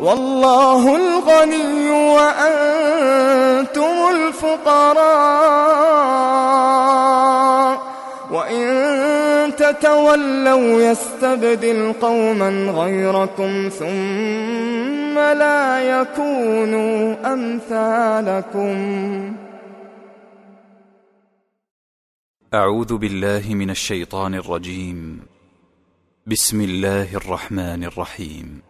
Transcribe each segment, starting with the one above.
والله الغني وأنتم الفقراء وإن تتولوا يستبدل قوما غيركم ثم لا يكونوا أمثالكم أعوذ بالله من الشيطان الرجيم. بسم الله الرحمن الرحيم.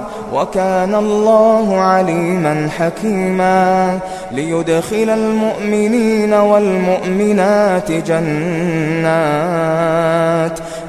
وكان الله عليما حكيما ليدخل المؤمنين والمؤمنات جنات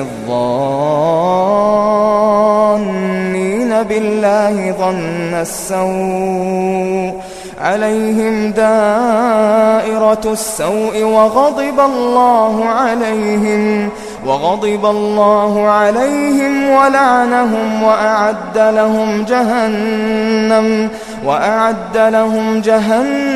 الظَّانِّينَ بِاللَّهِ ظَنَّ السَّوْءِ عَلَيْهِمْ دَائِرَةُ السَّوْءِ وَغَضِبَ اللَّهُ عَلَيْهِمْ وَغَضِبَ اللَّهُ عَلَيْهِمْ وَلَعَنَهُمْ وَأَعَدَّ لَهُمْ جَهَنَّمَ وَأَعَدَّ لَهُمْ جَهَنَّمَ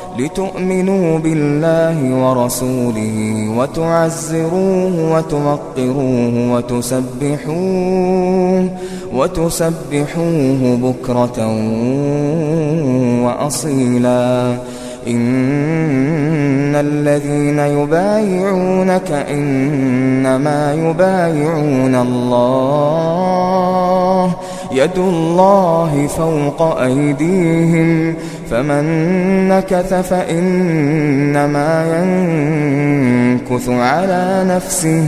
لتؤمنوا بالله ورسوله وتعزروه وتوقروه وتسبحوه وتسبحوه بكرة وأصيلا. إن الذين يبايعونك إنما يبايعون الله يد الله فوق أيديهم فمن نكث فإنما ينكث على نفسه.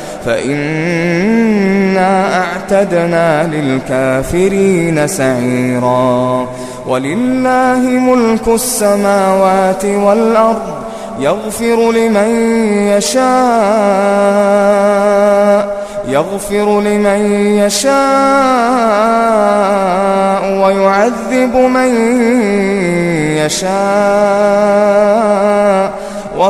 فإنا أعتدنا للكافرين سعيرا. ولله ملك السماوات والأرض يغفر لمن يشاء يغفر لمن يشاء ويعذب من يشاء.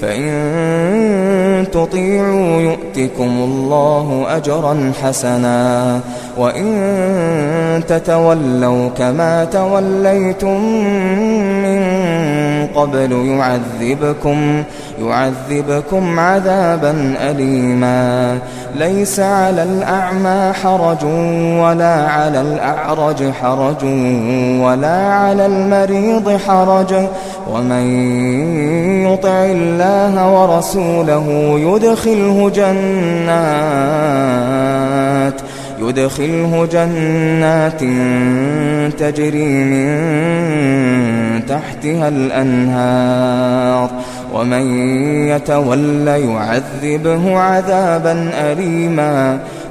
فإن تطيعوا يؤتكم الله أجرا حسنا وإن تتولوا كما توليتم من قبل يعذبكم يعذبكم عذابا أليما. ليس على الأعمى حرج ولا على الأعرج حرج ولا على المريض حرج. ومن يطع الله ورسوله يدخله جنات. يدخله جنات تجري من تحتها الأنهار ومن يتول يعذبه عذابا أليما